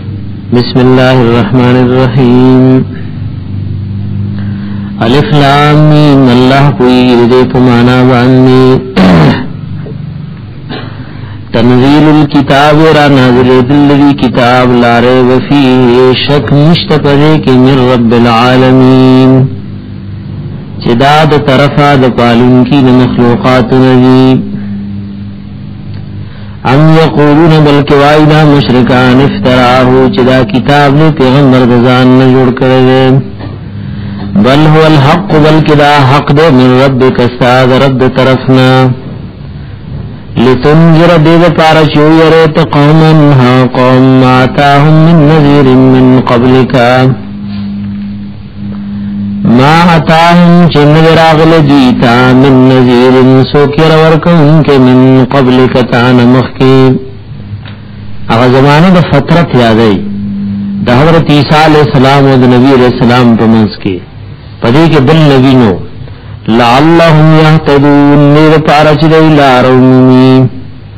بسم الله الرحمن الرحیم الف لام میم الله کوئی دې په معنا باندې تنزیل الكتاب را نازل دلوی کتاب لاره وفی شک نشت پدې کې من رب العالمین چې دا د طرفه د پالونکي د مخلوقات نزی ام یقولون بلک وای دا مشرکان افتراه چې دا کتاب له پیغمبر د ځان نه جوړ کړی دی بل هو الحق بلک دا حق دی من ربک استاد رب طرفنا لتنذر دیو پارا شو یریت قوما ها قوم آتاهم من نذیر من قبلکا ما اتاهم چن راغل دیتا من نذیر سوکر ورکون کے من قبل کتان مخکی اغا زمانه د فترت یادی د حضرت عیسی علیہ السلام او د نبی علیہ السلام په منځ کې پدې کې بل نبی نو لعلهم يهتدون نور پارچ دی لارو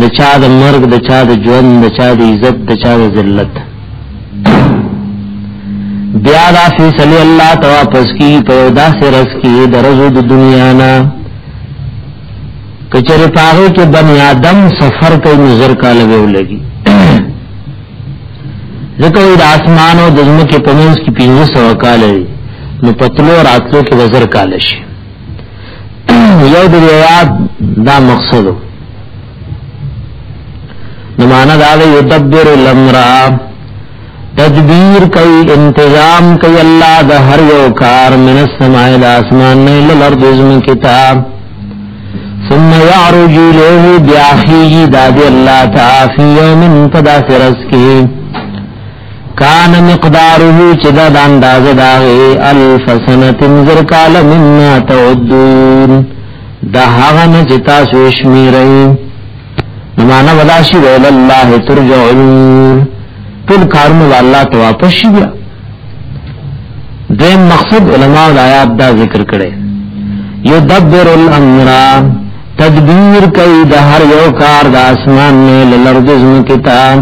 د چا د مرګ د چا د ژوند د چا د عزت د چا د ذلت بیا دا فیصله الله ته واپس کی په یو داسې رس کې درځو د دنیا نه کچره پاره کې بنی آدم سفر کوي نظر کاله ولګي ځکه د اسمان او د زمکه په منځ کې 500 کال نو پتلو راتلو کې وزر کال شي یو د آیات دا مقصد نو معنا دا دی یدبر الامر تدبیر کوي انتظام کوي الله د هر یو کار من السماء د اسمان نه لرد زم کتاب ثم يعرج له بیاخی داد الله تعالی یوم تدافرس کی کان مقداره چې دا د اندازه دا وي الف سنه زر کال مما تعدون دا هغه نه چې تاسو شمیرئ نو معنا ودا شي ویل الله ترجع الامور ټول کارونه الله ته واپس شي بیا دیم مقصد علماء د آیات دا ذکر کړي یدبر الامر تدبیر کوي د هر یو کار د اسمان نه لرد زم کتاب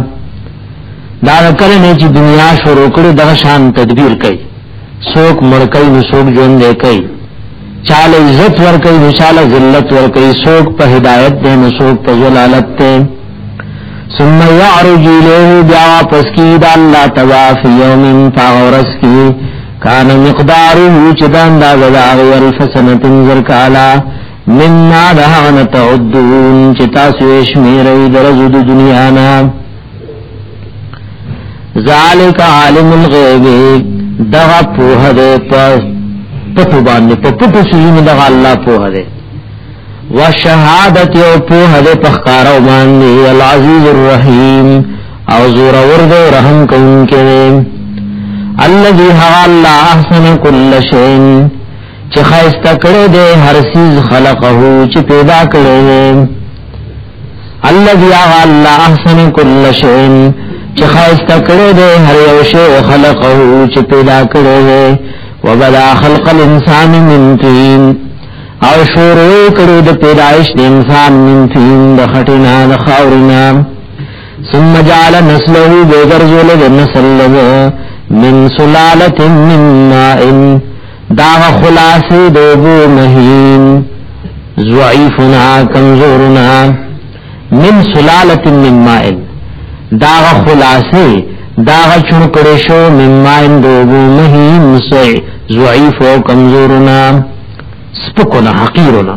دا کله نه چې دنیا شروع کړي د شان تدبیر کوي څوک مړ کوي نو څوک ژوند دی کوي چاله عزت ور کوي نو چاله ذلت ور کوي څوک په هدایت دی نو څوک په ضلالت دی ثم يعرج له بیا واپس کی دا الله تبا فی یوم فاورس کی کان مقداره چې دا انداز دا غیر فسنت زر کالا مما دهان تعدون چې تاسو یې شمیرې درځو د دنیا نه ذالک عالم الغیب دغه په هده پس پټو باندې په پټو سيزونو دغه الله په هده وشهادت او په هده په ښکارو باندې العزیز الرحیم او زور اور دے رحم کون کے دے اللذی حوالا احسن کل شین چی خیستا کرے دے ہر سیز خلقہو چی پیدا کرے دے الذي الله احسن كل شيء چې خاصه کړې ده هر یو شی خلقه چې پیدا کړې ده وبدا خلق الانسان من طين او شروع کړو د پیدایش د انسان من طين د خټینا د خاورینا ثم جعل نسله بغرزول د نسل له من سلاله من ماء دا خلاصې د ابو مهین ضعیفنا کمزورنا من سلالت من مائن دا خلاصې دا چون کړې شو من مائن د ابو مهین سي ضعیف او کمزورنا سپکونه حقیرنا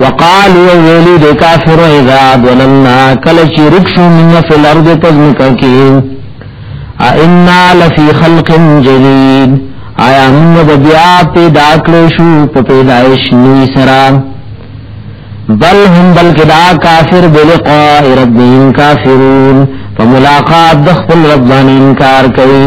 وقال ویلی دی کافر اذا دولنا کلچی رکشو من فی الارض پزمکا کی اینا لفی خلق جدید آیا من بیا پیدا کلشو پا پیدایش نوی سرا بل هم بلک دا کافر بلقاء ربهم کافرون فملاقات دخل ربان انکار کوي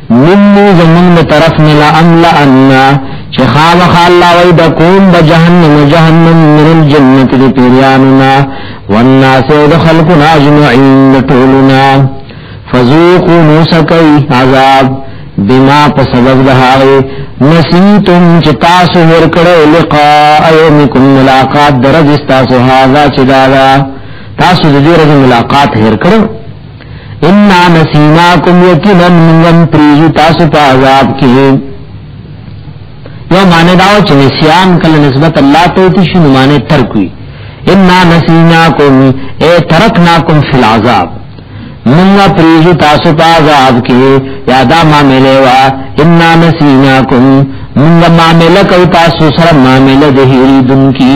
منی زمون د طرف نه لا املا ان چې خامخ الله وای د کوم د جهنم جهنم من الجنت د پیراننا والناس د خلقنا اجمعین طولنا فذوقوا نسکی عذاب بما په سبب د هغه نسیتم چې تاسو ور کړو لقاء یومکم ملاقات درځ تاسو هاذا چې دا تاسو د دې ورځې ملاقات هر کړو انا نسیناکم یقینا من پریزو تاسو په عذاب کې یو معنی داو چې نسیان کله نسبت الله ته ته شنو معنی ترک وی انا نسیناکم اے ترکناکم فی العذاب من پریزو تاسو په عذاب کې یادا ما ملې وا انا نسیناکم من معاملہ کو تاسو سره معاملہ د هیری دن کی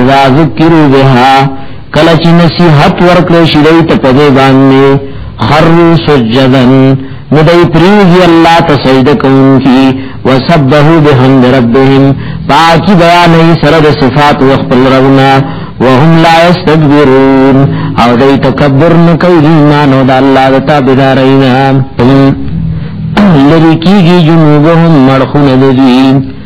اذا ذکروا بها کله چې نصیحت ورکړې شي دوی ته په دې باندې خروا سجدا نو دوی پریږي الله ته سجده کوونکي وسبحوا بحمد ربهم پاکی بیانې سره د صفات او خپل ربنا وهم لا استكبرون او دوی تکبر نه کوي ایمان او د الله د تابعدارینه لری کیږي جنوبهم مړخونه دوی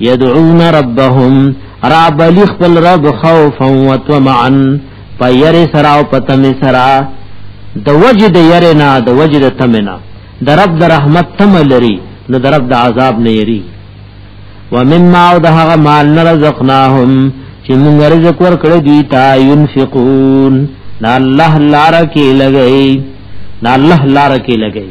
یدعون ربهم رابلی خپل رب خوفا و طمعا پا یر سرا و پتم سرا د وجه د یر نا د وجه د تم نا د رب د رحمت تم لري نو د رب د عذاب نه یری و مما او د هغه مال نه رزقناهم چې موږ رزق ورکړ دي تا ينفقون دا الله لار کې لګي دا الله لار کې لګي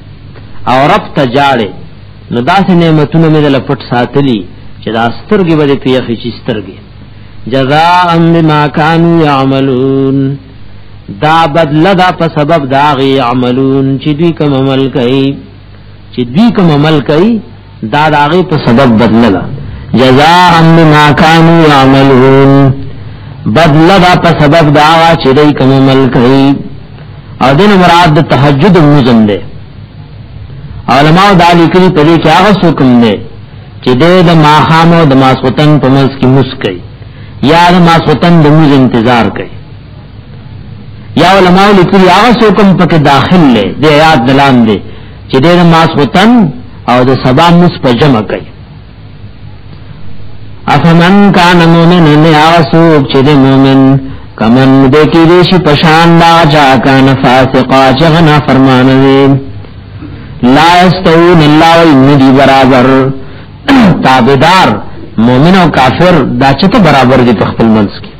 او رب ته جاړې نو داسې نعمتونه مې دل پټ ساتلی چې دا سترګې به پیخې چې سترګې جزاء بما كانوا يعملون دا بدل دا په سبب دا غي عملون چې دوی کوم عمل کوي چې دوی کوم عمل کوي دا داغی په سبب بدل دا جزاء بما كانوا يعملون بدل دا په سبب دا چې دوی کوم عمل کوي او دین مراد د تهجد مزم ده علماء دا لیکلي په دې کې هغه حکم ده چې د ماخام او د ماسوتن په منځ کې مسکي یا د ماسوتن د موز انتظار کوي یا علماء لیکلي هغه حکم پکې داخل دی د یاد دلان دی چې دې نماز وطن او د سبا مس په جمع کوي افمن کان مومن نه آسوک چې د مومن کمن دې کې دې شي پشان دا جا کان فاسقا جهنا فرمان دې لا استوون الله والندی برابر تابدار مومن او کافر دا چې ته برابر دي په خپل منځ کې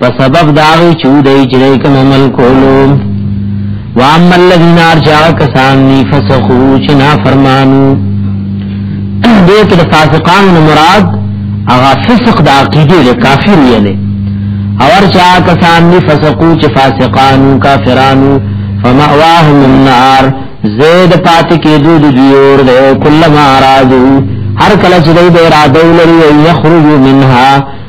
په سبب دا وی چې دای چې کوم عمل کولو واما الذين ارجعوا كسان فسقوا چنا فرمانو دې کې د فاسقان مراد هغه فسق د عقیده له کافر یې نه اور چا کسان دی فسقو چه فاسقانو کافرانو فمأواهم النار زید پات کی دو دو دیور دے کلما رادو هر کله چې دوی به را دولري یخرجو منها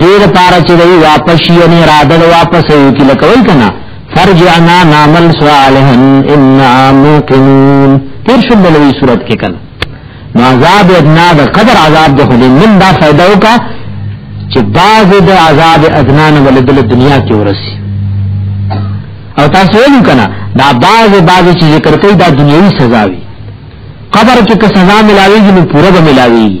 دیر پارا چې دی واپس یې راډل واپس یو کې لکوي کنه فرجعنا نعمل صالحا انا موقنون تیر شو د لوی صورت کې کنه عذاب ادنا د قدر عذاب د خلی من دا فائدہ وکا چې باز د عذاب ادنا نه ولې د دنیا کې ورسی او تاسو ویل کنه دا باز باز چې ذکر کوي دا دنیوي سزا وي قبر کې که سزا ملاويږي نو پوره به ملاويږي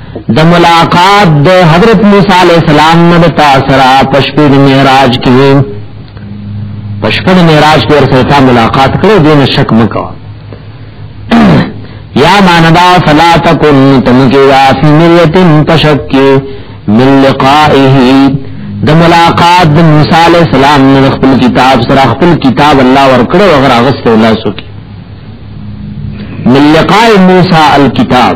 د ملاقات د حضرت موسی علیہ السلام نه د تاثر پښپې د معراج کې پښپې د معراج کې ورسره ملاقات کړو دین شک مکو یا ماندا فلا تکن تمکی وافی مریتن پشکی من لقائه د ملاقات د موسی علیہ السلام نه خپل کتاب سره خپل کتاب الله ورکړو هغه غسته الله سکی من لقاء موسی الكتاب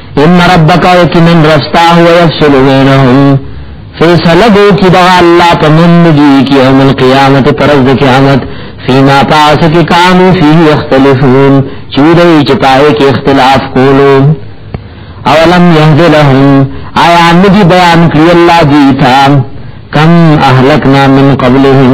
ان ربک یقینا رستا هو یفصل بینهم فیصله دې چې دا الله په من دي کې یوم القیامت پرز د قیامت فیما پاس کې کانو فی اختلافون چې دوی چې پای کې اختلاف کولو اولم یهد لهم آیا ندی بیان کړی الله دیتا کم اهلکنا من قبلهم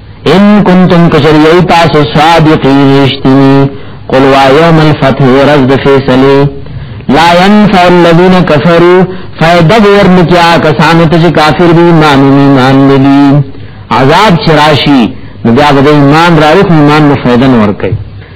ان کنتم کشریئی تاسو صادقی رشتینی قل وا یوم الفتح ورز دفیصلی لا ينفع الذين كفروا فائدہ ور نکیا کسانو ته کافر دی ایمان ایمان ندی عذاب چراشی نو بیا د ایمان راوخ ایمان نو فائدہ نور کوي